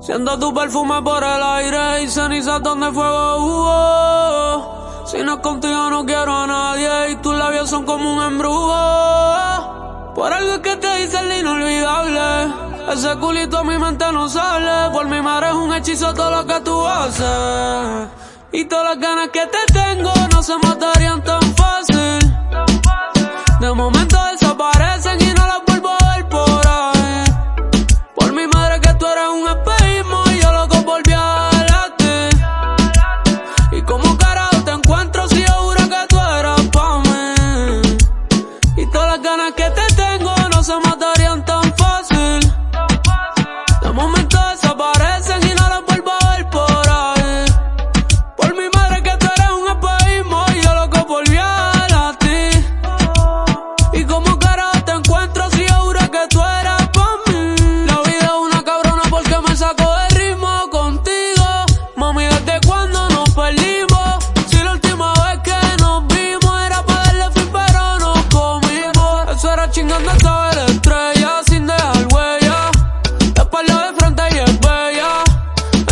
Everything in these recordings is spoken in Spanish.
Siendo tu perfume por el aire y cenizas donde fuego hubo. Si no es contigo no quiero a nadie y tus labios son como un embrujo. Por algo que te dice el inolvidable. Ese culito a mi mente no sale. Por mi madre es un hechizo todo lo que tú haces. Y todas las ganas que te tengo no se matarían tan fácil. De momento las ganas que te era chingando hasta ver estrellas sin dejar huella. De espalda de frente y es bella.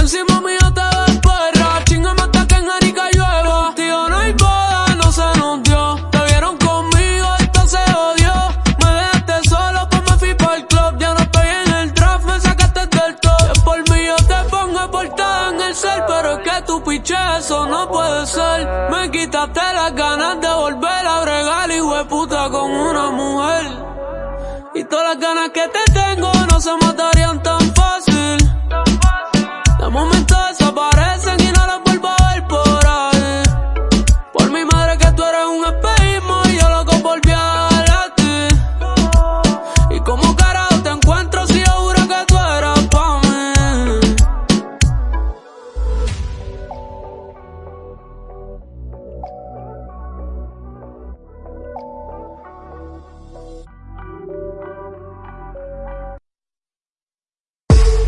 Encima mío te ves perra. Chingame hasta que en Arica llueva. Tío, no hay boda, no se nos dio. Te vieron conmigo, esto se odió. Me dejaste solo, pues me fui el club. Ya no estoy en el draft, me sacaste del top. Es por mí, yo te pongo portada en el cel. Pero es que tu piche, eso no puede ser. Me quitaste las ganas de Y todas las ganas que te tengo no se mataron.